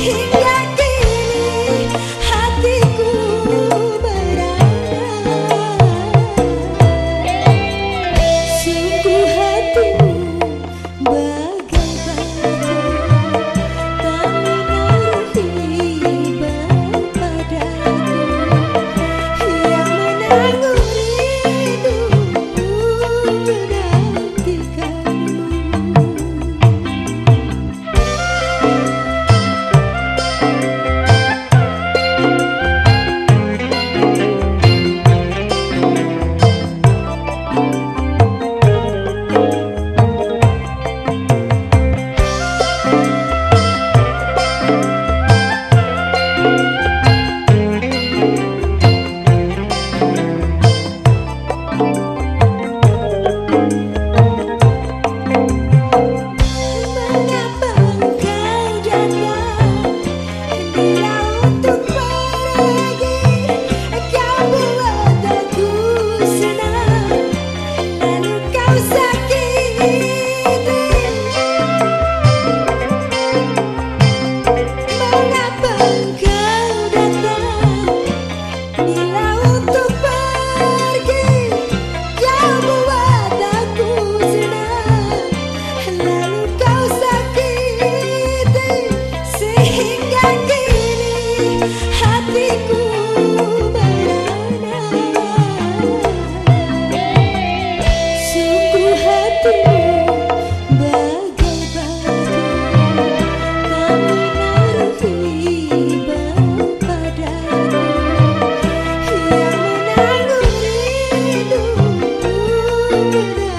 here. do do do